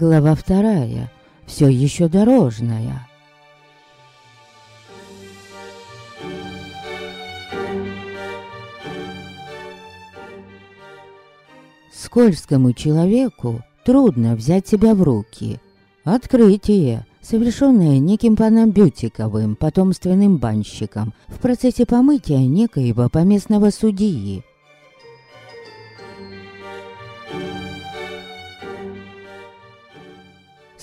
Глава вторая. Все еще дорожная. Скользкому человеку трудно взять себя в руки. Открытие, совершенное неким паном Бютиковым, потомственным банщиком, в процессе помытия некоего поместного судьи.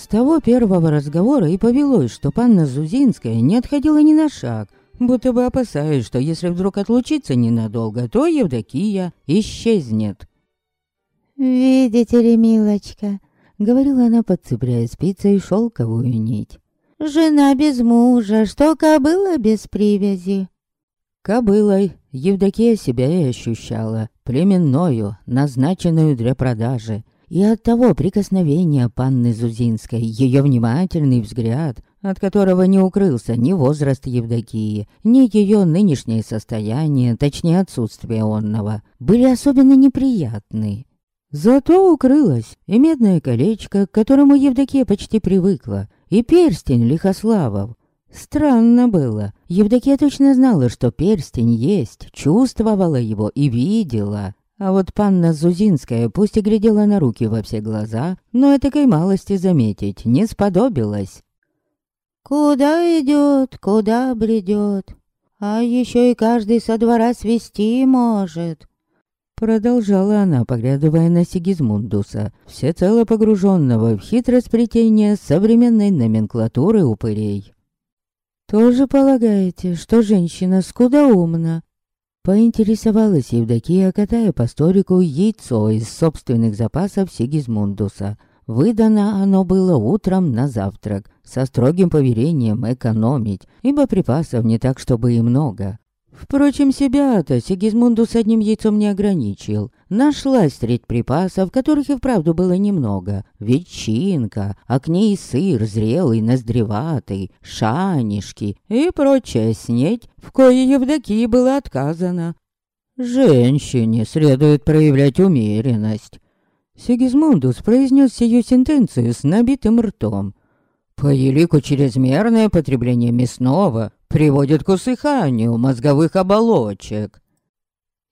С того первого разговора и повелось, что панна Зузинская не отходила ни на шаг, будто бы опасаясь, что если вдруг отлучиться ненадолго, то Евдокия исчезнет. «Видите ли, милочка», — говорила она, подцепляя спицей шелковую нить. «Жена без мужа, что кобыла без привязи». Кобылой Евдокия себя и ощущала, племенною, назначенную для продажи — и от того прикосновения панны Зузинской, ее внимательный взгляд, от которого не укрылся ни возраст Евдокии, ни ее нынешнее состояние, точнее отсутствие онного, были особенно неприятны. Зато укрылось и медное колечко, к которому Евдокия почти привыкла, и перстень Лихославов. Странно было. Евдокия точно знала, что перстень есть, чувствовала его и видела. А вот панна Зузинская пусть и глядела на руки во все глаза, но этакой малости заметить не сподобилась. «Куда идет, куда бредет, а еще и каждый со двора свести может», Продолжала она, поглядывая на Сигизмундуса, всецело погруженного в хитросплетение современной номенклатуры упырей. «Тоже полагаете, что женщина скудоумна, Поинтересовалась Евдокия, катая по столику яйцо из собственных запасов Сигизмундуса. Выдано оно было утром на завтрак, со строгим поверением экономить, ибо припасов не так, чтобы и много. Впрочем, себя-то Сигизмунду одним яйцом не ограничил. Нашлась треть припасов, которых и вправду было немного. Ветчинка, а к ней сыр зрелый, ноздреватый, шанишки и прочая снеть, в кое Евдокии было отказано. Женщине следует проявлять умеренность. Сигизмундус произнес сию сентенцию с набитым ртом. По елику чрезмерное потребление мясного приводит к усыханию мозговых оболочек.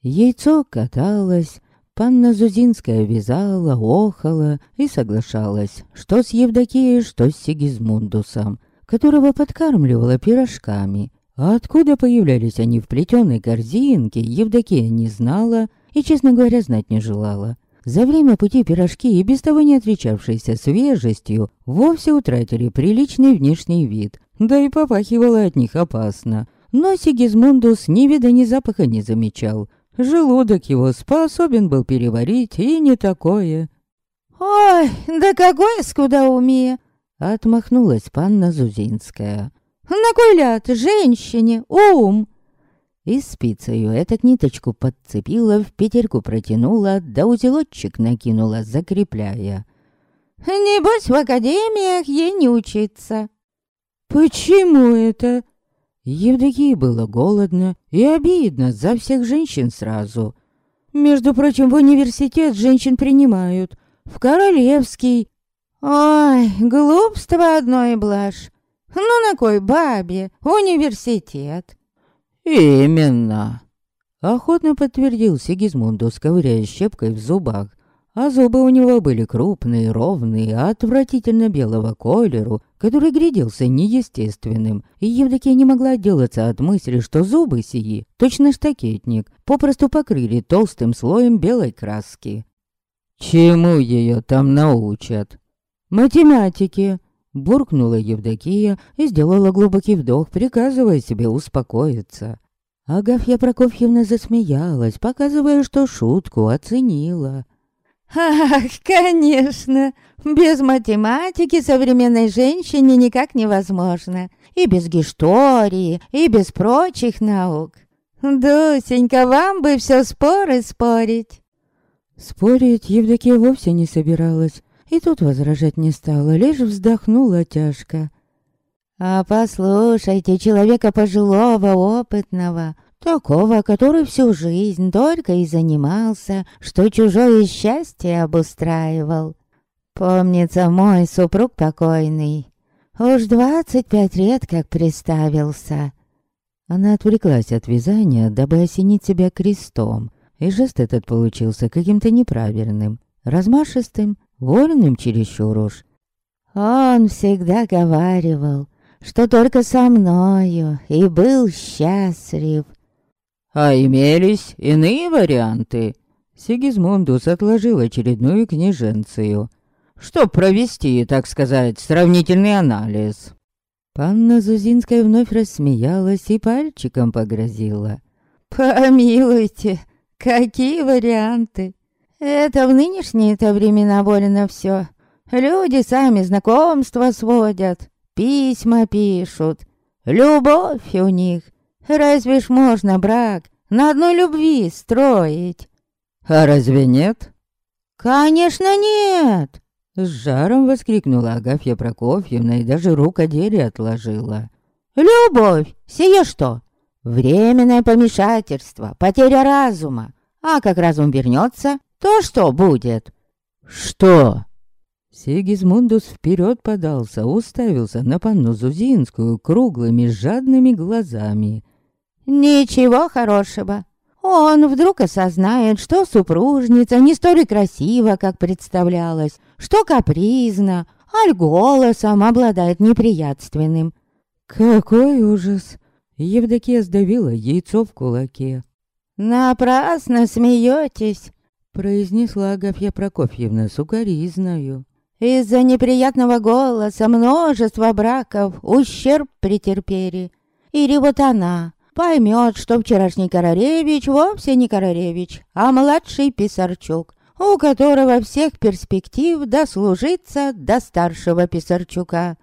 Яйцо каталось, панна Зузинская вязала, охала и соглашалась, что с Евдокией, что с Сигизмундусом, которого подкармливала пирожками. А откуда появлялись они в плетеной корзинке, Евдокия не знала и, честно говоря, знать не желала. За время пути пирожки, и без того не отличавшиеся свежестью, вовсе утратили приличный внешний вид, да и попахивало от них опасно. Но Сигизмундус ни вида ни запаха не замечал. Желудок его способен был переварить, и не такое. «Ой, да какое скудоумие!» Отмахнулась панна Зузинская. «На кой ляд женщине ум?» И спицею этак ниточку подцепила, в петельку протянула, да узелочек накинула, закрепляя. «Небось, в академиях ей не учиться». «Почему это?» Евдокии было голодно и обидно за всех женщин сразу. Между прочим, в университет женщин принимают. В Королевский. Ой, глупство одно и блажь. Ну на кой бабе университет? «Именно!» Охотно подтвердил Сигизмундус, ковыряя щепкой в зубах. А зубы у него были крупные, ровные, отвратительно белого колеру, который грядился неестественным, и Евдокия не могла отделаться от мысли, что зубы сии, точно штакетник, попросту покрыли толстым слоем белой краски. «Чему ее там научат?» «Математике», Буркнула Евдокия и сделала глубокий вдох, приказывая себе успокоиться. Агафья Прокофьевна засмеялась, показывая, что шутку оценила. «Ах, конечно! Без математики современной женщине никак невозможно. И без гистории, и без прочих наук. Дусенька, вам бы все споры спорить!» Спорить Евдокия вовсе не собиралась. И тут возражать не стала, лишь вздохнула тяжко. «А послушайте человека пожилого, опытного, такого, который всю жизнь только и занимался, что чужое счастье обустраивал. Помнится, мой супруг покойный. Уж двадцать пять лет как приставился. Она отвлеклась от вязания, дабы осенить себя крестом, и жест этот получился каким-то неправильным, размашистым, вольным чересчур уж. Он всегда говаривал, что только со мною и был счастлив. А имелись иные варианты. Сигизмундус отложил очередную книженцию, чтоб провести, так сказать, сравнительный анализ. Панна Зузинская вновь рассмеялась и пальчиком погрозила. «Помилуйте, какие варианты! Это в нынешние-то времена больно все. Люди сами знакомства сводят, письма пишут. Любовь у них. Разве ж можно брак на одной любви строить?» «А разве нет?» «Конечно нет!» С жаром воскликнула Агафья Прокофьевна и даже рукоделие отложила. «Любовь! Сие что? Временное помешательство, потеря разума. А как разум вернется, то что будет?» «Что?» Сигизмундус вперед подался, уставился на панну Зузинскую круглыми жадными глазами. «Ничего хорошего. Он вдруг осознает, что супружница не столь красива, как представлялась, что капризна, аль голосом обладает неприятственным. Какой ужас! Евдокия сдавила яйцо в кулаке. «Напрасно смеетесь», — произнесла Агафья Прокофьевна сукоризною. «Из-за неприятного голоса множество браков ущерб претерпели. Или вот она, поймет, что вчерашний Королевич вовсе не Королевич, а младший Писарчук, у которого всех перспектив дослужиться до старшего Писарчука.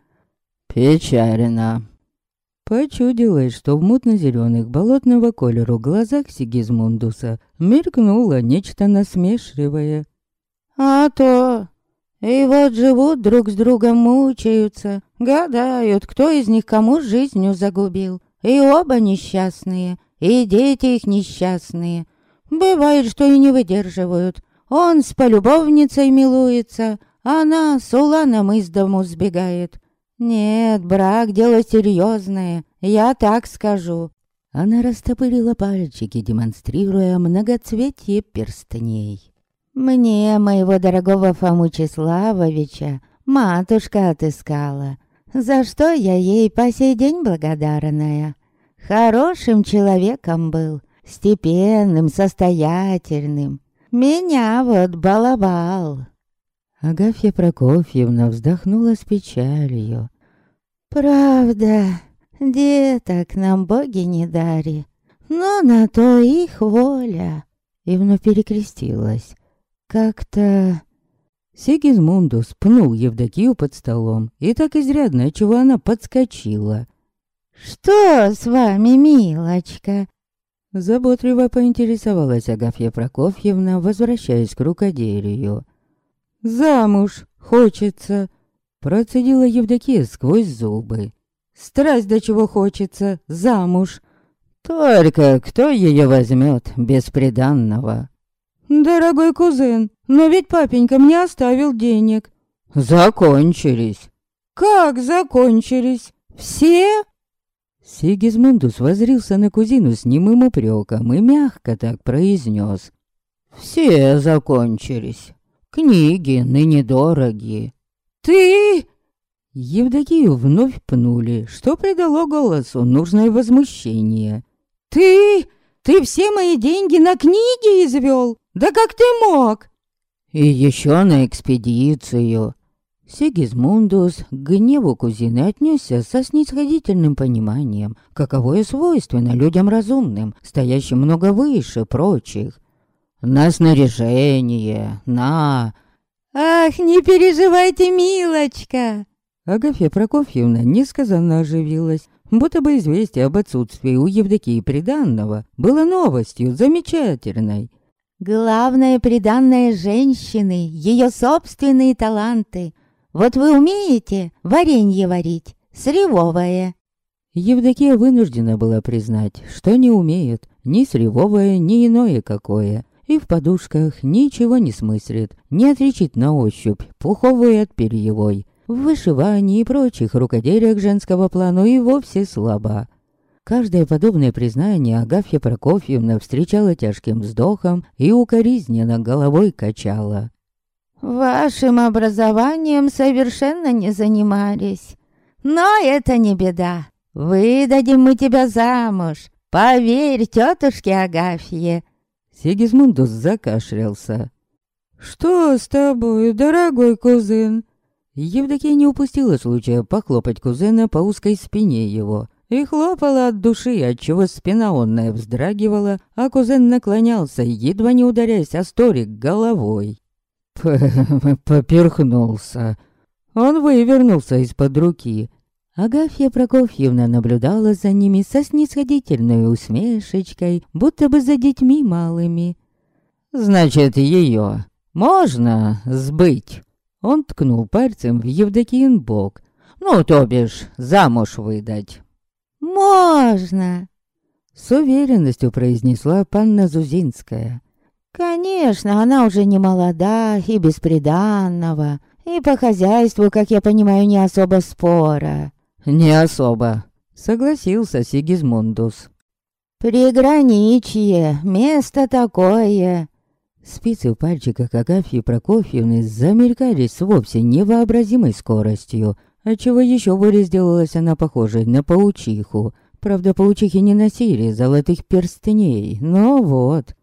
Печально. Почудилось, что в мутно-зеленых болотного колеру глазах Сигизмундуса мелькнуло нечто насмешливое. «А то! И вот живут друг с другом, мучаются, гадают, кто из них кому жизнью загубил. И оба несчастные, и дети их несчастные. Бывает, что и не выдерживают. Он с полюбовницей милуется, она с Уланом из дому сбегает. Нет, брак — дело серьезное, я так скажу. Она растопырила пальчики, демонстрируя многоцветие перстней. Мне, моего дорогого Фому Числавовича, матушка отыскала за что я ей по сей день благодарная. Хорошим человеком был, степенным, состоятельным. Меня вот баловал. Агафья Прокофьевна вздохнула с печалью. «Правда, деток нам боги не дари, но на то их воля». И вновь перекрестилась. Как-то Сигизмундус пнул Евдокию под столом, и так изрядно, чего она подскочила. «Что с вами, милочка?» Заботливо поинтересовалась Агафья Прокофьевна, возвращаясь к рукоделию. «Замуж хочется!» Процедила Евдокия сквозь зубы. «Страсть до чего хочется, замуж!» «Только кто ее возьмет без приданного?» «Дорогой кузен, но ведь папенька мне оставил денег». «Закончились». «Как закончились? Все?» Сигизмундус возрился на кузину с немым упреком и мягко так произнес. «Все закончились. Книги ныне дорогие». «Ты...» Евдокию вновь пнули, что придало голосу нужное возмущение. «Ты... ты все мои деньги на книги извел? Да как ты мог?» «И еще на экспедицию». Сигизмундус к гневу кузины отнесся со снисходительным пониманием, каковое свойственно людям разумным, стоящим много выше прочих. «На снаряжение, на...» «Ах, не переживайте, милочка!» Агафья Прокофьевна несказанно оживилась, будто бы известие об отсутствии у Евдокии приданного было новостью замечательной. Главное приданное женщины, ее собственные таланты. Вот вы умеете варенье варить, сливовое?» Евдокия вынуждена была признать, что не умеет ни сливовое, ни иное какое, и в подушках ничего не смыслит, не отличит на ощупь пуховой от перьевой. В вышивании и прочих рукоделиях женского плана и вовсе слаба. Каждое подобное признание Агафья Прокофьевна встречала тяжким вздохом и укоризненно головой качала. «Вашим образованием совершенно не занимались. Но это не беда. Выдадим мы тебя замуж. Поверь тетушке Агафье, Сигизмундус закашлялся. «Что с тобой, дорогой кузен?» Евдокия не упустила случая похлопать кузена по узкой спине его. И хлопала от души, отчего спина онная вздрагивала, а кузен наклонялся, едва не ударяясь о сторик головой. Поперхнулся. Он вывернулся из-под руки, Агафья Прокофьевна наблюдала за ними со снисходительной усмешечкой, будто бы за детьми малыми. «Значит, ее можно сбыть?» Он ткнул пальцем в Евдокиин бок. «Ну, то бишь, замуж выдать». «Можно!» С уверенностью произнесла панна Зузинская. «Конечно, она уже не молода и бесприданного, и по хозяйству, как я понимаю, не особо спора. «Не особо», — согласился Сигизмундус. «Приграничье, место такое». Спицы в пальчиках Агафьи Прокофьевны замелькались с вовсе невообразимой скоростью, отчего еще более сделалась она похожей на паучиху. Правда, паучихи не носили золотых перстней, но вот.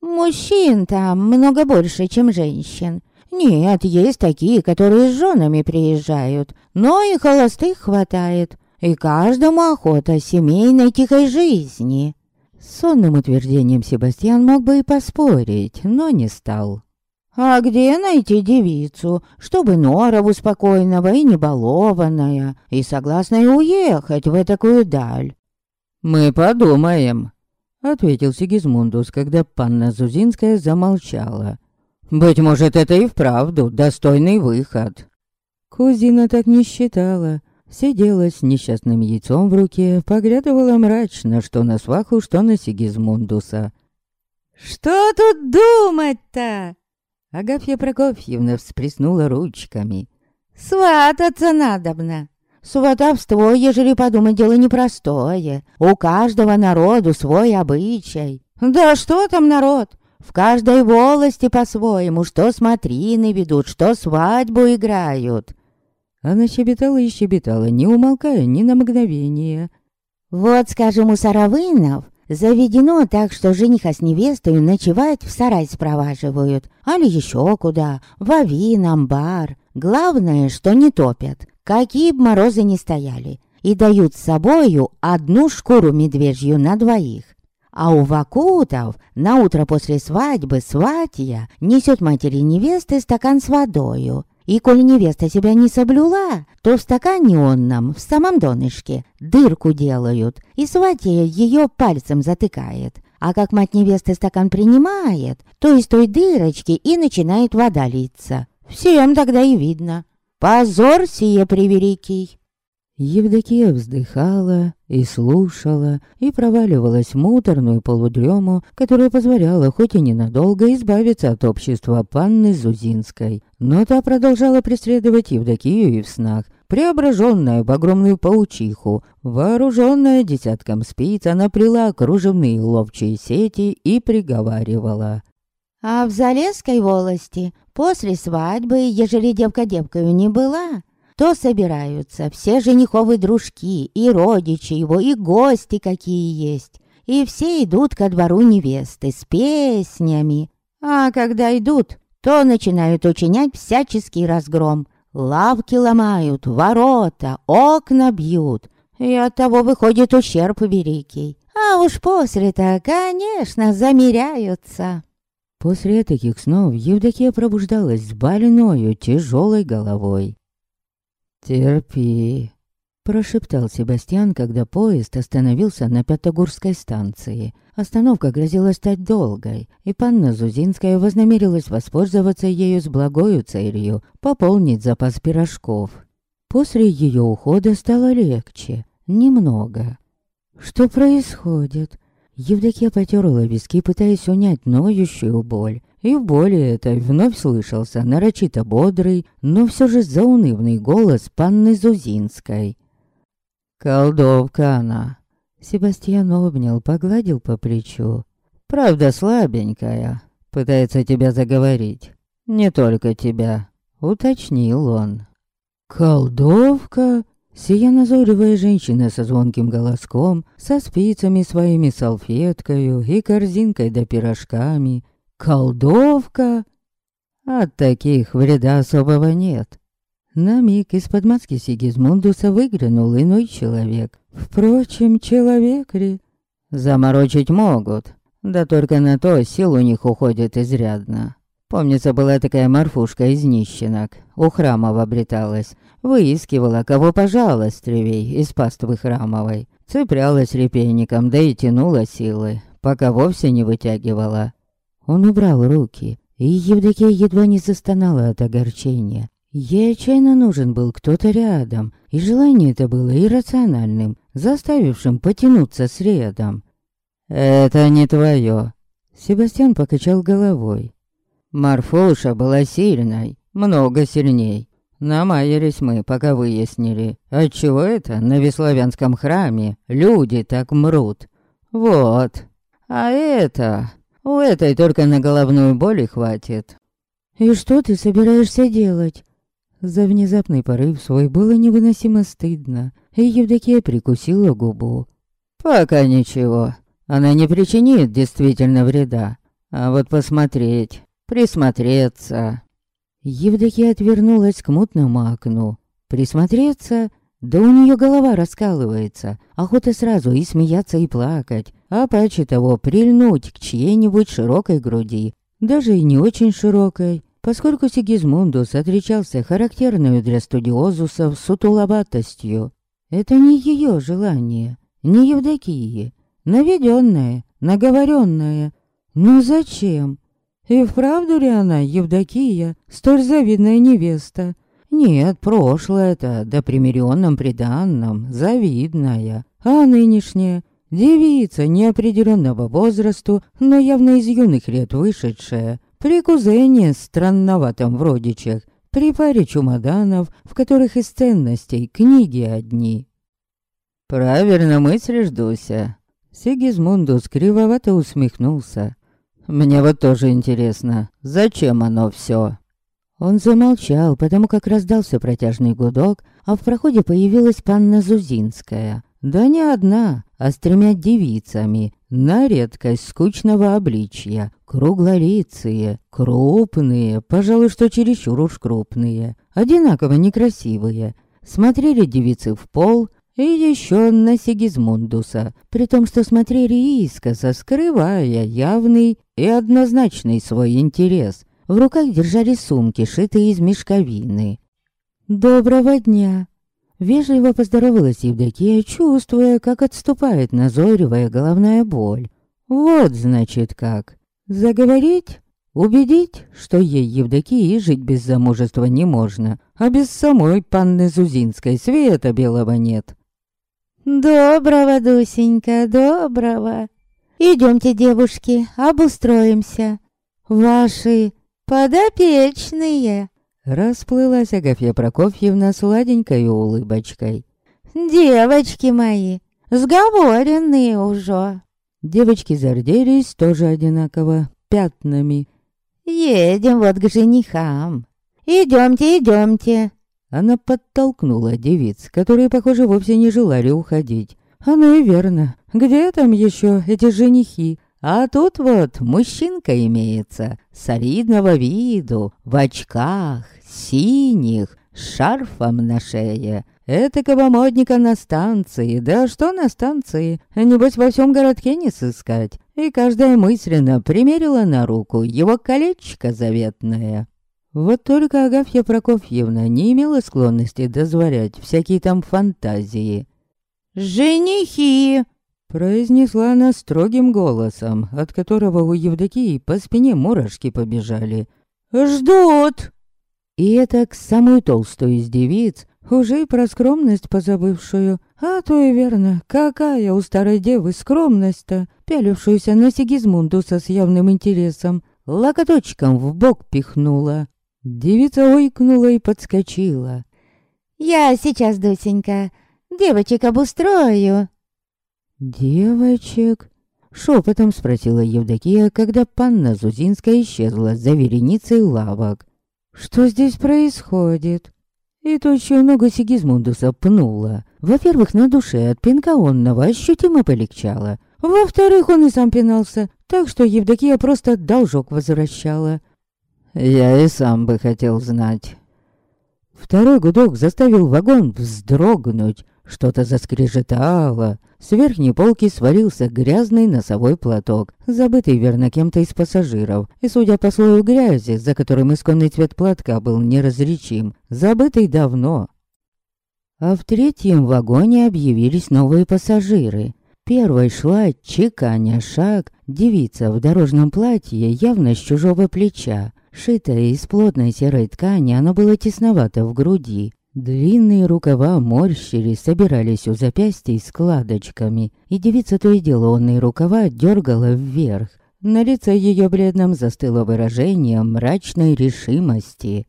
«Мужчин там много больше, чем женщин. Нет, есть такие, которые с женами приезжают, но и холостых хватает, и каждому охота семейной тихой жизни. С сонным утверждением Себастьян мог бы и поспорить, но не стал. А где найти девицу, чтобы норову спокойного и небалованная, и согласная уехать в такую даль? «Мы подумаем», — ответил Сигизмундус, когда панна Зузинская замолчала. Быть может, это и вправду достойный выход. Кузина так не считала. Сидела с несчастным яйцом в руке, поглядывала мрачно, что на сваху, что на Сигизмундуса. «Что тут думать-то?» Агафья Прокофьевна всплеснула ручками. «Свататься надобно. Сватовство, ежели подумать, дело непростое. У каждого народу свой обычай. Да что там народ? В каждой волости по-своему, что смотрины ведут, что свадьбу играют. Она щебетала и щебетала, не умолкая ни на мгновение. Вот, скажем, у Саравынов заведено так, что жениха с невестой ночевать в сарай спроваживают, али еще куда, в авин, амбар. Главное, что не топят, какие б морозы не стояли, и дают с собою одну шкуру медвежью на двоих. А у Вакутов на утро после свадьбы сватья несет матери невесты стакан с водою. И коль невеста себя не соблюла, то в стакане он нам, в самом донышке, дырку делают, и сватья ее пальцем затыкает. А как мать невесты стакан принимает, то из той дырочки и начинает вода литься. Всем тогда и видно. Позор сие превеликий. Евдокия вздыхала и слушала, и проваливалась в муторную полудрему, которая позволяла хоть и ненадолго избавиться от общества панны Зузинской. Но та продолжала преследовать Евдокию и в снах, преображенная в огромную паучиху. Вооруженная десятком спиц, она плела кружевные ловчие сети и приговаривала. «А в Залесской волости после свадьбы, ежели девка девкою не была, то собираются все жениховы дружки, и родичи его, и гости какие есть. И все идут ко двору невесты с песнями. А когда идут, то начинают учинять всяческий разгром. Лавки ломают, ворота, окна бьют. И от того выходит ущерб великий. А уж после-то, конечно, замеряются. После таких снов Евдокия пробуждалась с больною тяжелой головой. «Терпи», — прошептал Себастьян, когда поезд остановился на Пятогорской станции. Остановка грозила стать долгой, и панна Зузинская вознамерилась воспользоваться ею с благою целью — пополнить запас пирожков. После ее ухода стало легче. Немного. Что происходит? Евдокия потерла виски, пытаясь унять ноющую боль. И в боли этой вновь слышался нарочито бодрый, но все же заунывный голос панны Зузинской. «Колдовка она!» Себастьян обнял, погладил по плечу. «Правда слабенькая, пытается тебя заговорить. Не только тебя», — уточнил он. «Колдовка?» Сия назойливая женщина со звонким голоском, со спицами своими салфеткою и корзинкой да пирожками. Колдовка? От таких вреда особого нет. На миг из-под маски Сигизмундуса выглянул иной человек. Впрочем, человек ли? Заморочить могут, да только на то сил у них уходит изрядно. Помнится, была такая морфушка из нищенок. У храмов обреталась. Выискивала, кого пожалостливей из паствы храмовой. Цеплялась репейником, да и тянула силы, пока вовсе не вытягивала. Он убрал руки, и Евдокия едва не застонала от огорчения. Ей отчаянно нужен был кто-то рядом, и желание это было иррациональным, заставившим потянуться средом. «Это не твое», — Себастьян покачал головой. Марфуша была сильной, много сильней. Намаялись мы, пока выяснили, отчего это на Веславянском храме люди так мрут. Вот. А это... У этой только на головную боль хватит. «И что ты собираешься делать?» За внезапный порыв свой было невыносимо стыдно, и Евдокия прикусила губу. «Пока ничего. Она не причинит действительно вреда. А вот посмотреть, Присмотреться. Евдокия отвернулась к мутному окну. Присмотреться? Да у нее голова раскалывается. Охота сразу и смеяться, и плакать. А паче того, прильнуть к чьей-нибудь широкой груди. Даже и не очень широкой. Поскольку Сигизмундус отличался характерной для студиозусов сутуловатостью. Это не ее желание, не Евдокии. Наведенное, наговоренное. Но зачем? И вправду ли она, Евдокия, столь завидная невеста? Нет, прошлое-то, да примиренном приданном, завидная. А нынешняя, девица неопределенного возрасту, но явно из юных лет вышедшая, при кузене странноватом в родичах, при паре чемоданов, в которых из ценностей книги одни. «Правильно мыслишь, Дуся?» Сигизмундус кривовато усмехнулся. Мне вот тоже интересно, зачем оно все? Он замолчал, потому как раздался протяжный гудок, а в проходе появилась панна Зузинская. Да не одна, а с тремя девицами, на редкость скучного обличья, круглолицые, крупные, пожалуй, что чересчур уж крупные, одинаково некрасивые. Смотрели девицы в пол, и еще на Сигизмундуса, при том, что смотрели искоса, скрывая явный и однозначный свой интерес. В руках держали сумки, шитые из мешковины. «Доброго дня!» Вежливо поздоровалась Евдокия, чувствуя, как отступает назойливая головная боль. «Вот, значит, как. Заговорить?» Убедить, что ей Евдокии жить без замужества не можно, а без самой панны Зузинской света белого нет. «Доброго, Дусенька, доброго. Идемте, девушки, обустроимся. Ваши подопечные». Расплылась Агафья Прокофьевна сладенькой улыбочкой. «Девочки мои, сговоренные уже». Девочки зарделись тоже одинаково, пятнами. «Едем вот к женихам. Идемте, идемте. Она подтолкнула девиц, которые, похоже, вовсе не желали уходить. Оно и верно. Где там еще эти женихи? А тут вот мужчинка имеется, солидного виду, в очках, синих, с шарфом на шее. Этакого модника на станции, да что на станции, небось во всем городке не сыскать. И каждая мысленно примерила на руку его колечко заветное. Вот только Агафья Прокофьевна не имела склонности дозволять всякие там фантазии. «Женихи!» Произнесла она строгим голосом, от которого у Евдокии по спине мурашки побежали. «Ждут!» И это к самую толстую из девиц, уже и про скромность позабывшую. А то и верно, какая у старой девы скромность-то, пялившуюся на Сигизмундуса с явным интересом, локоточком в бок пихнула. Девица ойкнула и подскочила. «Я сейчас, Дусенька, девочек обустрою». «Девочек?» — шепотом спросила Евдокия, когда панна Зузинская исчезла за вереницей лавок. «Что здесь происходит?» И тощую ногу Сигизмундуса пнула. Во-первых, на душе от пинка онного ощутимо полегчало. Во-вторых, он и сам пинался, так что Евдокия просто должок возвращала. «Я и сам бы хотел знать». Второй гудок заставил вагон вздрогнуть. Что-то заскрежетало. С верхней полки сварился грязный носовой платок, забытый верно кем-то из пассажиров, и, судя по слою грязи, за которым исконный цвет платка был неразличим, забытый давно. А в третьем вагоне объявились новые пассажиры. Первой шла, чеканя шаг, девица в дорожном платье, явно с чужого плеча. Шитое из плотной серой ткани, оно было тесновато в груди, Длинные рукава морщились, собирались у запястья складочками, и девица то и дело онные рукава дергала вверх. На лице ее бледном застыло выражение мрачной решимости.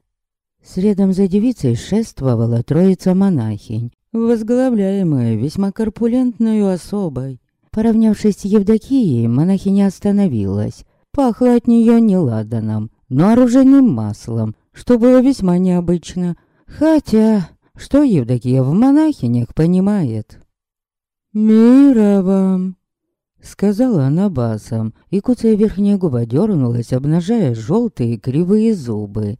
Следом за девицей шествовала троица монахинь, возглавляемая весьма корпулентной особой. Поравнявшись с Евдокией, монахиня остановилась. Пахло от нее не ладаном, но оружейным маслом, что было весьма необычно — Хотя, что Евдокия в монахинях понимает? «Мира вам!» Сказала она басом, и куцая верхняя губа дернулась, обнажая желтые кривые зубы.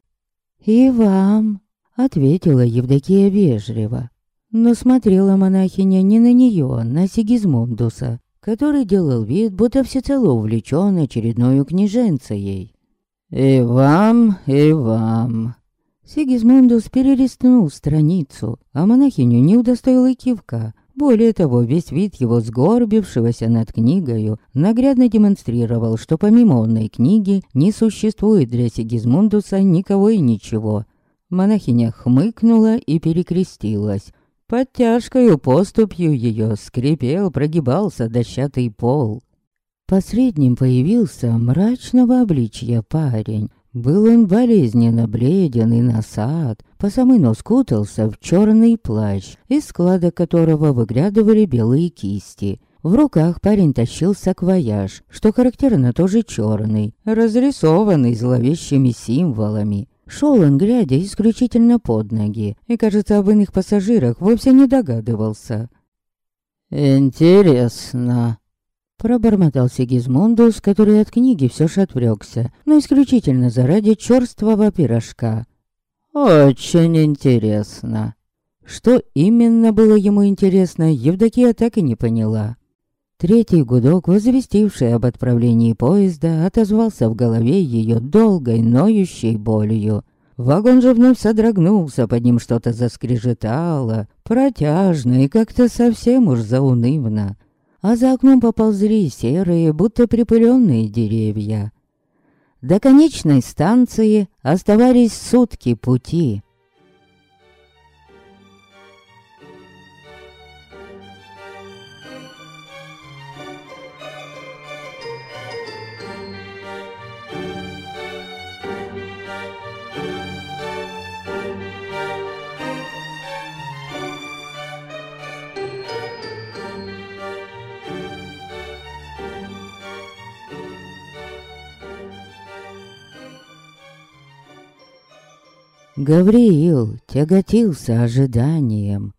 «И вам!» — ответила Евдокия вежливо. Но смотрела монахиня не на нее, а на Сигизмундуса, который делал вид, будто всецело увлечен очередной княженцей. «И вам, и вам!» Сигизмундус перелистнул страницу, а монахиню не удостоил и кивка. Более того, весь вид его сгорбившегося над книгою наглядно демонстрировал, что помимо онной книги не существует для Сигизмундуса никого и ничего. Монахиня хмыкнула и перекрестилась. Под тяжкою поступью ее скрипел, прогибался дощатый пол. Последним появился мрачного обличья парень, был он болезненно бледен и насад, по самый нос кутался в черный плащ, из складок которого выглядывали белые кисти. В руках парень тащил саквояж, что характерно тоже черный, разрисованный зловещими символами. Шел он, глядя исключительно под ноги, и, кажется, об иных пассажирах вовсе не догадывался. «Интересно», Пробормотал Сигизмундус, который от книги все же отвлекся, но исключительно заради черствого пирожка. «Очень интересно». Что именно было ему интересно, Евдокия так и не поняла. Третий гудок, возвестивший об отправлении поезда, отозвался в голове ее долгой, ноющей болью. Вагон же вновь содрогнулся, под ним что-то заскрежетало, протяжно и как-то совсем уж заунывно а за окном поползли серые, будто припыленные деревья. До конечной станции оставались сутки пути. Гавриил тяготился ожиданием.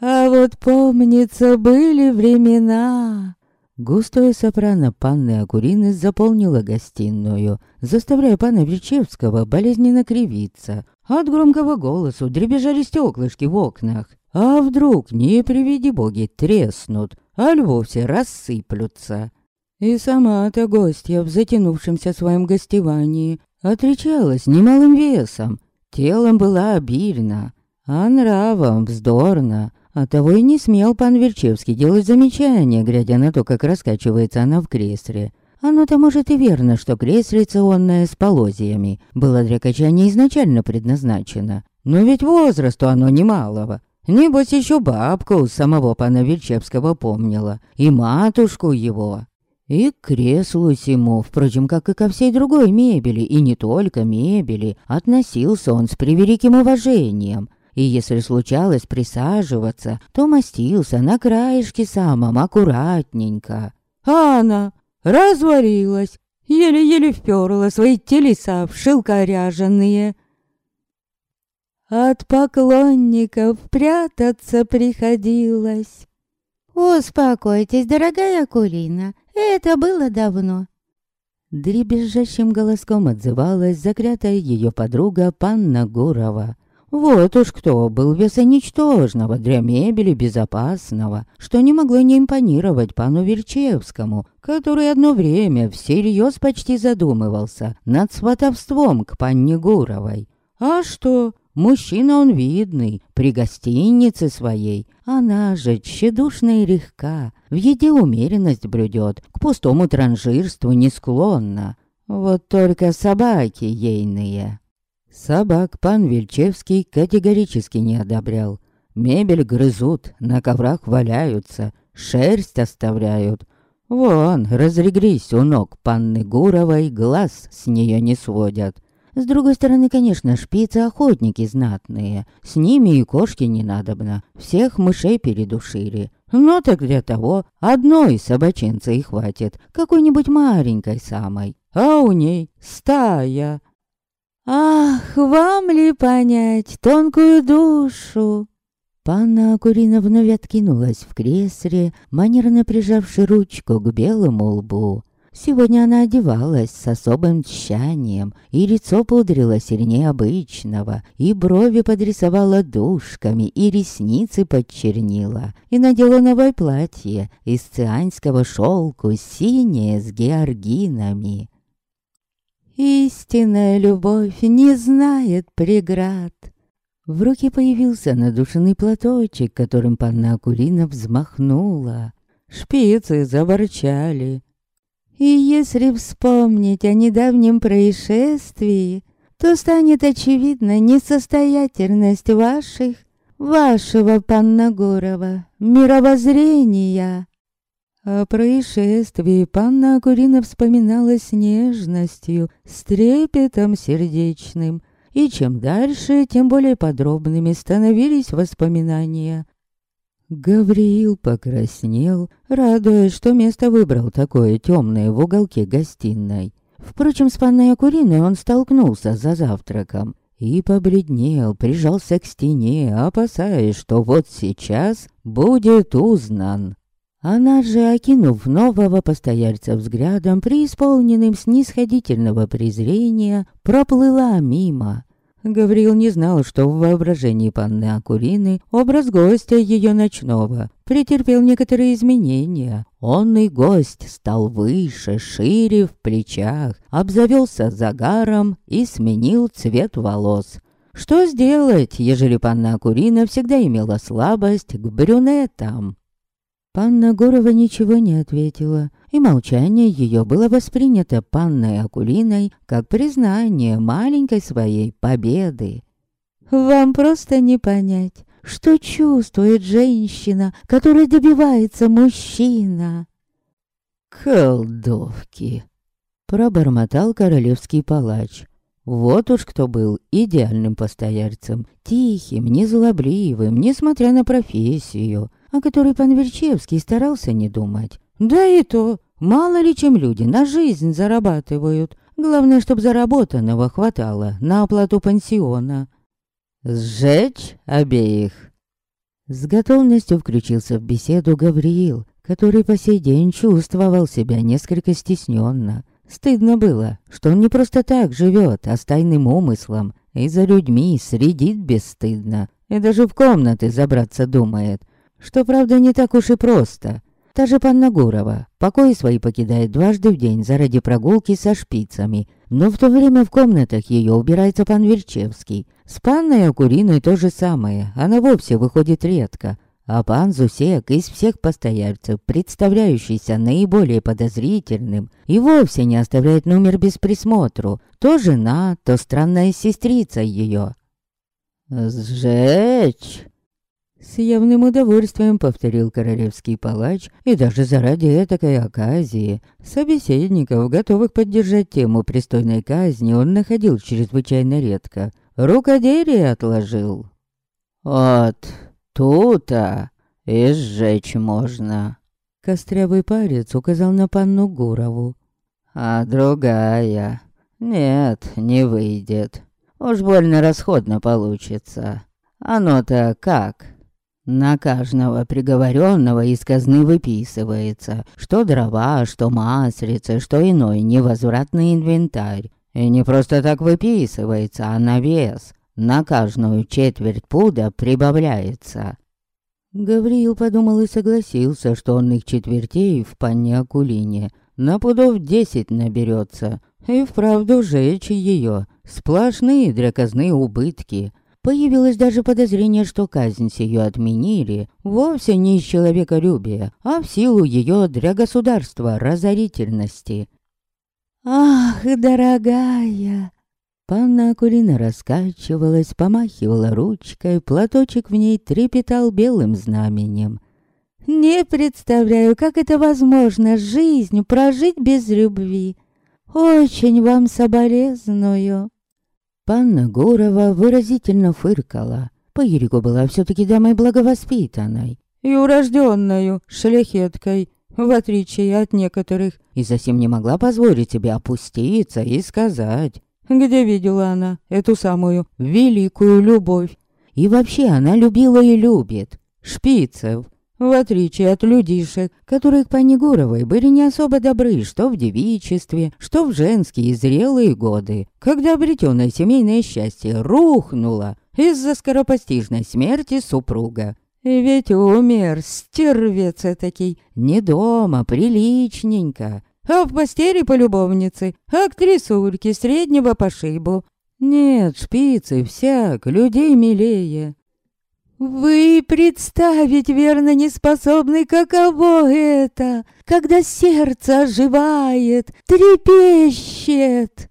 А вот помнится, были времена. Густое сопрано панны Акурины заполнило гостиную, заставляя пана Вичевского болезненно кривиться. От громкого голоса дребезжали стеклышки в окнах. А вдруг, не приведи боги, треснут, а вовсе рассыплются. И сама-то гостья в затянувшемся своем гостевании отличалась немалым весом, Телом была обильна, а нравом вздорна. Оттого и не смел пан Верчевский делать замечания, глядя на то, как раскачивается она в кресле. Оно-то может и верно, что креслица онная с полозьями была для качания изначально предназначена. Но ведь возрасту оно немалого. Небось, еще бабку самого пана Вильчевского помнила, и матушку его. И к креслу сему, впрочем, как и ко всей другой мебели, и не только мебели, относился он с превеликим уважением. И если случалось присаживаться, то мастился на краешке самом аккуратненько. А она разварилась, еле-еле вперла свои телеса в шелка ряженые. От поклонников прятаться приходилось. «Успокойтесь, дорогая Акулина, это было давно». Дребезжащим голоском отзывалась закрятая ее подруга Панна Гурова. Вот уж кто был веса ничтожного для мебели безопасного, что не могло не импонировать пану Верчевскому, который одно время всерьез почти задумывался над сватовством к панне Гуровой. А что, Мужчина он видный, при гостинице своей. Она же тщедушная и легка, в еде умеренность блюдет, к пустому транжирству не склонна. Вот только собаки ейные. Собак пан Вельчевский категорически не одобрял. Мебель грызут, на коврах валяются, шерсть оставляют. Вон, разрегрись у ног панны Гуровой, глаз с нее не сводят. С другой стороны, конечно, шпицы-охотники знатные. С ними и кошки не надобно. Всех мышей передушили. Но так для того одной собачинцы и хватит. Какой-нибудь маленькой самой. А у ней стая. Ах, вам ли понять тонкую душу? Панна Акурина вновь откинулась в кресле, манерно прижавши ручку к белому лбу. Сегодня она одевалась с особым тщанием, и лицо пудрила сильнее обычного, и брови подрисовала душками, и ресницы подчернила, и надела новое платье из цианского шелку, синее с георгинами. Истинная любовь не знает преград. В руке появился надушенный платочек, которым панна Акулина взмахнула. Шпицы заворчали, и если вспомнить о недавнем происшествии, то станет очевидна несостоятельность ваших, вашего панна Гурова, мировоззрения. О происшествии панна Акурина вспоминала с нежностью, с трепетом сердечным, и чем дальше, тем более подробными становились воспоминания. Гавриил покраснел, радуясь, что место выбрал такое темное в уголке гостиной. Впрочем, с панной Акуриной он столкнулся за завтраком и побледнел, прижался к стене, опасаясь, что вот сейчас будет узнан. Она же, окинув нового постояльца взглядом, преисполненным снисходительного презрения, проплыла мимо. Гавриил не знал, что в воображении панны Акурины образ гостя ее ночного претерпел некоторые изменения. Он и гость стал выше, шире в плечах, обзавелся загаром и сменил цвет волос. Что сделать, ежели панна Акурина всегда имела слабость к брюнетам? Панна Горова ничего не ответила, и молчание ее было воспринято панной Акулиной как признание маленькой своей победы. «Вам просто не понять, что чувствует женщина, которая добивается мужчина». «Колдовки!» — пробормотал королевский палач. Вот уж кто был идеальным постояльцем, тихим, незлобливым, несмотря на профессию — о которой пан Верчевский старался не думать. Да и то, мало ли чем люди на жизнь зарабатывают. Главное, чтобы заработанного хватало на оплату пансиона. «Сжечь обеих!» С готовностью включился в беседу Гавриил, который по сей день чувствовал себя несколько стесненно. Стыдно было, что он не просто так живет, а с тайным умыслом, и за людьми следит бесстыдно, и даже в комнаты забраться думает. Что, правда, не так уж и просто. Та же панна Гурова покои свои покидает дважды в день заради прогулки со шпицами. Но в то время в комнатах ее убирается пан Верчевский. С панной Акуриной то же самое, она вовсе выходит редко. А пан Зусек из всех постояльцев, представляющийся наиболее подозрительным, и вовсе не оставляет номер без присмотру. То жена, то странная сестрица ее. «Сжечь!» С явным удовольствием повторил королевский палач, и даже заради этакой оказии собеседников, готовых поддержать тему пристойной казни, он находил чрезвычайно редко. Рукоделие отложил. «Вот тут-то и сжечь можно». Кострявый парец указал на панну Гурову. «А другая? Нет, не выйдет. Уж больно расходно получится. Оно-то как?» На каждого приговоренного из казны выписывается, что дрова, что маслица, что иной невозвратный инвентарь. И не просто так выписывается, а на вес. На каждую четверть пуда прибавляется. Гавриил подумал и согласился, что он их четвертей в панне Акулине на пудов десять наберется. И вправду жечь ее. Сплошные для казны убытки. Появилось даже подозрение, что казнь сию отменили вовсе не из человеколюбия, а в силу ее для государства разорительности. «Ах, дорогая!» Панна Акулина раскачивалась, помахивала ручкой, платочек в ней трепетал белым знаменем. «Не представляю, как это возможно, жизнь прожить без любви. Очень вам соболезную». Панна Гурова выразительно фыркала. По Ерику была все-таки дамой благовоспитанной. И урожденную, шляхеткой, в отличие от некоторых, и совсем не могла позволить себе опуститься и сказать, где видела она эту самую великую любовь. И вообще она любила и любит шпицев. В отличие от людишек, которые к пани Гуровой были не особо добры, что в девичестве, что в женские зрелые годы, когда обретенное семейное счастье рухнуло из-за скоропостижной смерти супруга. И ведь умер стервец этакий, не дома, приличненько, а в постели полюбовницы, актрисульки среднего пошибу. Нет, шпицы всяк, людей милее. Вы представить верно не способны, каково это, когда сердце оживает, трепещет.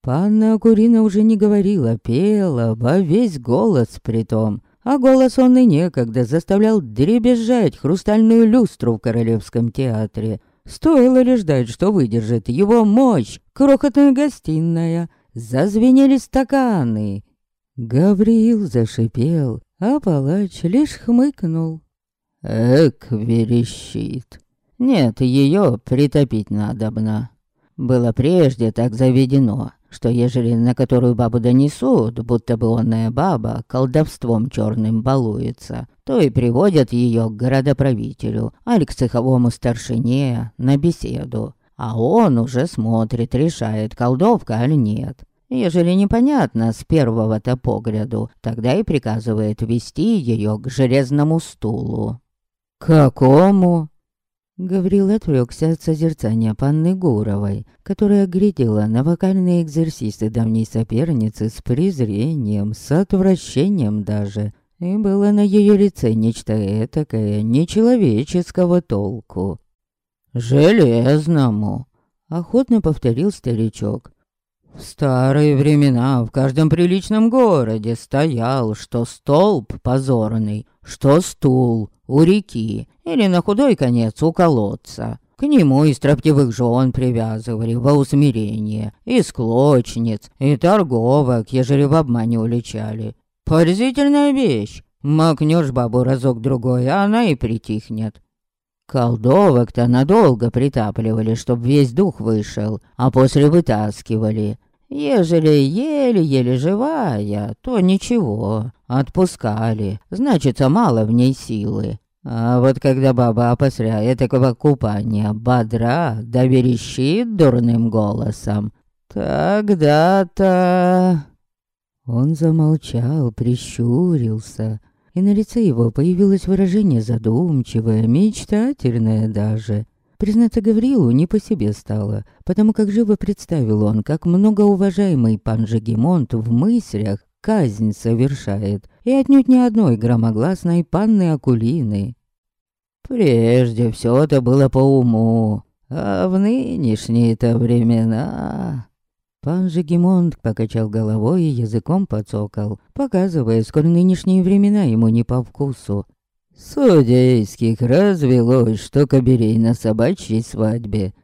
Панна Акурина уже не говорила, пела, во весь голос притом. А голос он и некогда заставлял дребезжать хрустальную люстру в Королевском театре. Стоило ли ждать, что выдержит его мощь, крохотная гостиная. Зазвенели стаканы. Гавриил зашипел, а палач лишь хмыкнул. Эк, верещит. Нет, ее притопить надобно. Было прежде так заведено, что ежели на которую бабу донесут, будто бы онная баба колдовством черным балуется, то и приводят ее к городоправителю, аль к цеховому старшине на беседу. А он уже смотрит, решает, колдовка или нет. Ежели непонятно с первого-то погляду, тогда и приказывает вести ее к железному стулу. «Какому?» Гаврил отвлекся от созерцания панны Гуровой, которая глядела на вокальные экзерсисы давней соперницы с презрением, с отвращением даже, и было на ее лице нечто этакое, нечеловеческого толку. «Железному!» — охотно повторил старичок. В старые времена в каждом приличном городе стоял что столб позорный, что стул у реки или на худой конец у колодца. К нему из строптивых жен привязывали во усмирение, и склочниц, и торговок, ежели в обмане уличали. Поразительная вещь. Макнешь бабу разок-другой, а она и притихнет. Колдовок-то надолго притапливали, чтоб весь дух вышел, а после вытаскивали. Ежели еле-еле живая, то ничего, отпускали, значится мало в ней силы. А вот когда баба опосряет такого купания бодра да верещит дурным голосом, тогда-то... Он замолчал, прищурился, и на лице его появилось выражение задумчивое, мечтательное даже. Признаться Гаврилу не по себе стало, потому как живо представил он, как многоуважаемый пан Жагемонт в мыслях казнь совершает, и отнюдь не одной громогласной панны Акулины. Прежде все это было по уму, а в нынешние-то времена... Пан Жегемонт покачал головой и языком подсокал, показывая, сколь нынешние времена ему не по вкусу. Судейских развелось, что коберей на собачьей свадьбе.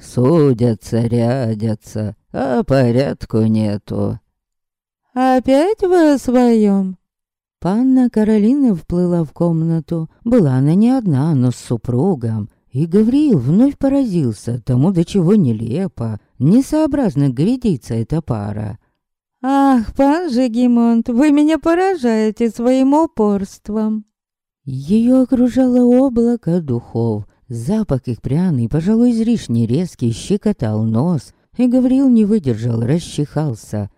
Судятся, рядятся, а порядку нету. «Опять вы о своем?» Панна Каролина вплыла в комнату. Была она не одна, но с супругом. И Гавриил вновь поразился тому, до чего нелепо, несообразно глядится эта пара. «Ах, пан Жегемонт, вы меня поражаете своим упорством!» Ее окружало облако духов. Запах их пряный, пожалуй, излишне резкий, щекотал нос. И Гавриил не выдержал, расчихался.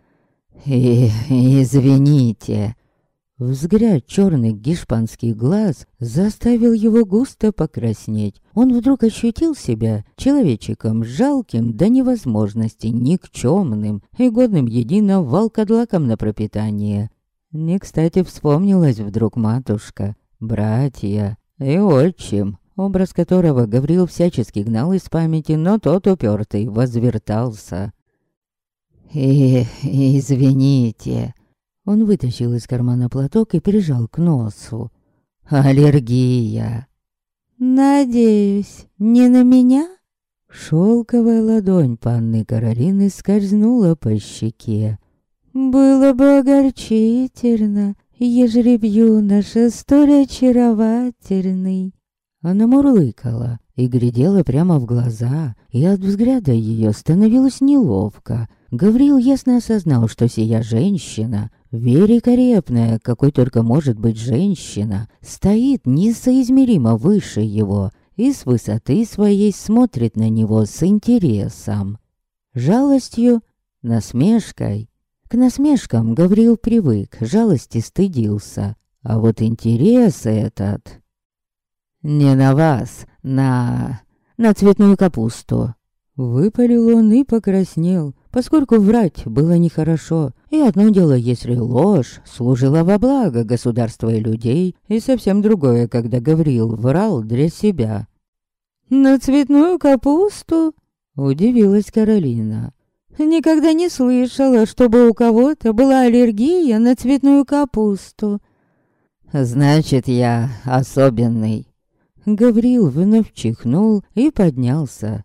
«И, извините». Взгляд черных гешпанских глаз заставил его густо покраснеть. Он вдруг ощутил себя человечиком жалким до невозможности, никчемным и годным едино волкодлаком на пропитание. Не кстати вспомнилась вдруг матушка, братья и отчим, образ которого Гаврил всячески гнал из памяти, но тот упертый возвертался. «И... извините...» Он вытащил из кармана платок и прижал к носу. «Аллергия!» «Надеюсь, не на меня?» Шелковая ладонь панны Каролины скользнула по щеке. «Было бы огорчительно, ежели наша столь очаровательный». Она мурлыкала и глядела прямо в глаза, и от взгляда ее становилось неловко. Гаврил ясно осознал, что сия женщина, великолепная, какой только может быть женщина, стоит несоизмеримо выше его и с высоты своей смотрит на него с интересом. Жалостью, насмешкой к насмешкам Гавриил привык, жалости стыдился. А вот интерес этот... Не на вас, на... на цветную капусту. Выпалил он и покраснел, поскольку врать было нехорошо. И одно дело, если ложь служила во благо государства и людей, и совсем другое, когда Гавриил врал для себя. «На цветную капусту?» — удивилась Каролина. Никогда не слышала, чтобы у кого-то была аллергия на цветную капусту. Значит, я особенный. Гаврил вновь чихнул и поднялся.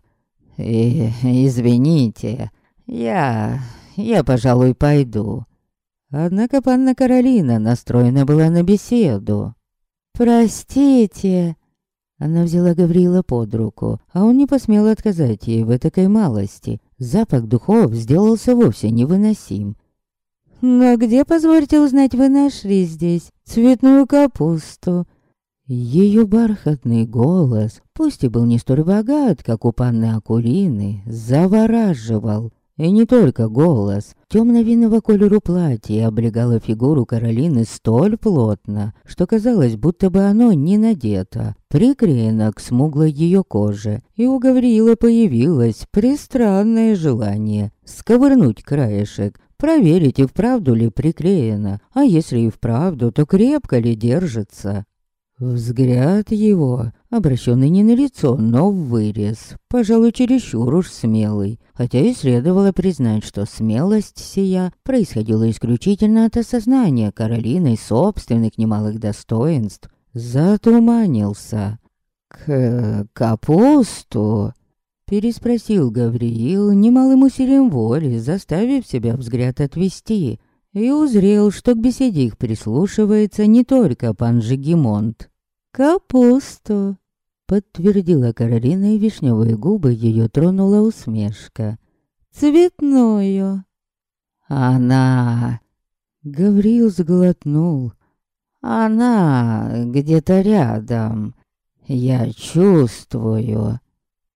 И, извините, я... я, пожалуй, пойду. Однако панна Каролина настроена была на беседу. «Простите», она взяла Гавриила под руку, а он не посмел отказать ей в этой малости. Запах духов сделался вовсе невыносим. «Но где, позвольте узнать, вы нашли здесь цветную капусту?» Ее бархатный голос, пусть и был не столь богат, как у панны Акулины, завораживал. И не только голос. Темно-винного колеру платье облегало фигуру Каролины столь плотно, что казалось, будто бы оно не надето, приклеено к смуглой ее коже. И у Гавриила появилось пристранное желание сковырнуть краешек, проверить, и вправду ли приклеено, а если и вправду, то крепко ли держится. Взгляд его, обращенный не на лицо, но в вырез, пожалуй, чересчур уж смелый, хотя и следовало признать, что смелость сия происходила исключительно от осознания Каролиной собственных немалых достоинств, затуманился. «К капусту?» Переспросил Гавриил немалым усилием воли, заставив себя взгляд отвести, и узрел, что к беседе их прислушивается не только пан Жигемонт. «Капусту!» — подтвердила Каролина, и вишневые губы ее тронула усмешка. «Цветную!» «Она...» Гавриил сглотнул. «Она где-то рядом. Я чувствую».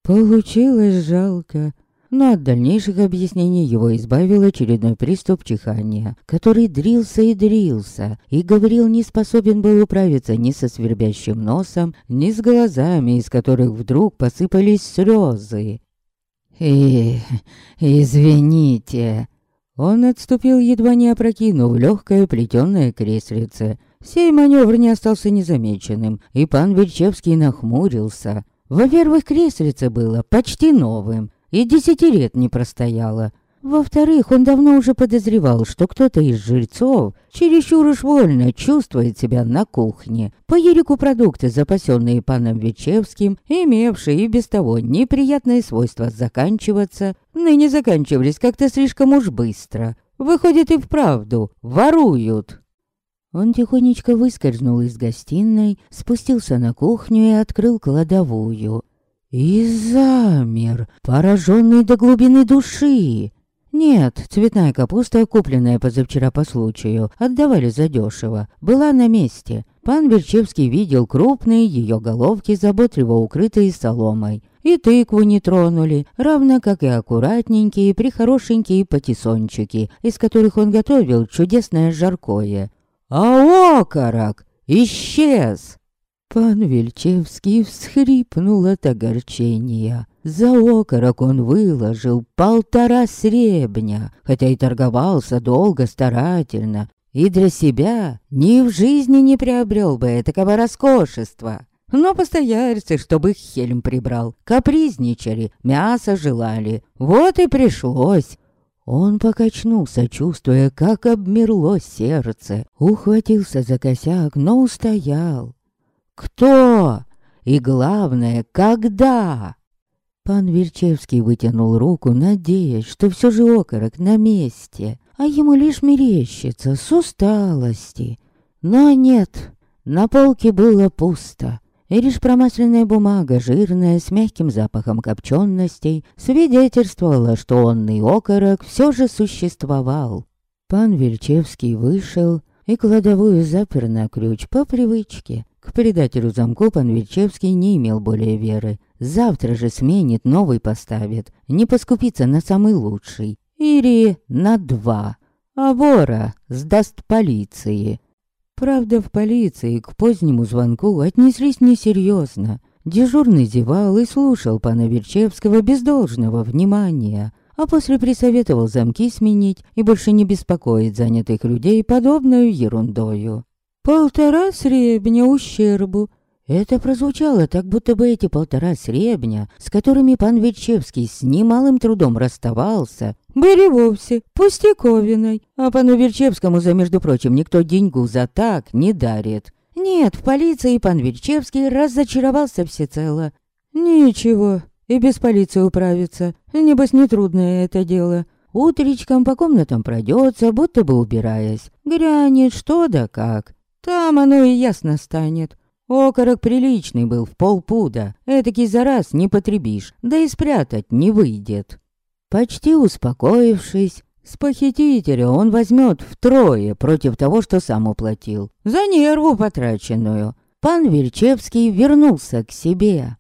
Получилось жалко но от дальнейших объяснений его избавил очередной приступ чихания, который дрился и дрился, и говорил не способен был управиться ни со свербящим носом, ни с глазами, из которых вдруг посыпались слезы. «И... извините...» Он отступил, едва не опрокинув легкое плетеное креслице. Сей маневр не остался незамеченным, и пан Вельчевский нахмурился. Во-первых, креслице было почти новым, и десяти лет не простояла. Во-вторых, он давно уже подозревал, что кто-то из жильцов чересчур уж вольно чувствует себя на кухне. По Ерику продукты, запасенные паном Вечевским, имевшие и без того неприятное свойство заканчиваться, ныне заканчивались как-то слишком уж быстро. Выходит и вправду, воруют. Он тихонечко выскользнул из гостиной, спустился на кухню и открыл кладовую. И замер, пораженный до глубины души. Нет, цветная капуста, купленная позавчера по случаю, отдавали задешево, была на месте. Пан Верчевский видел крупные ее головки, заботливо укрытые соломой. И тыкву не тронули, равно как и аккуратненькие, прихорошенькие патиссончики, из которых он готовил чудесное жаркое. А окорок исчез! Пан Вельчевский всхрипнул от огорчения. За окорок он выложил полтора сребня, хотя и торговался долго, старательно, и для себя ни в жизни не приобрел бы такого роскошества. Но постояльцы, чтобы их хельм прибрал, капризничали, мясо желали. Вот и пришлось. Он покачнулся, чувствуя, как обмерло сердце. Ухватился за косяк, но устоял. Кто? И главное, когда? Пан Верчевский вытянул руку, надеясь, что все же окорок на месте, а ему лишь мерещится с усталости. Но нет, на полке было пусто, и лишь промасленная бумага, жирная, с мягким запахом копченостей, свидетельствовала, что онный окорок все же существовал. Пан Вельчевский вышел и кладовую запер на ключ по привычке, к предателю замку пан Вельчевский не имел более веры. Завтра же сменит, новый поставит. Не поскупиться на самый лучший. Или на два. А вора сдаст полиции. Правда, в полиции к позднему звонку отнеслись несерьезно. Дежурный зевал и слушал пана Верчевского без должного внимания, а после присоветовал замки сменить и больше не беспокоить занятых людей подобную ерундою. Полтора сребня ущербу. Это прозвучало так, будто бы эти полтора сребня, с которыми пан Вечевский с немалым трудом расставался, были вовсе пустяковиной, а пану Верчевскому за, между прочим, никто деньгу за так не дарит. Нет, в полиции пан Верчевский разочаровался всецело. Ничего, и без полиции управиться, небось нетрудное это дело. Утречком по комнатам пройдется, будто бы убираясь, грянет что да как. Там оно и ясно станет. Окорок приличный был в полпуда, этакий за раз не потребишь, да и спрятать не выйдет. Почти успокоившись, с похитителя он возьмет втрое против того, что сам уплатил. За нерву потраченную. Пан Вельчевский вернулся к себе.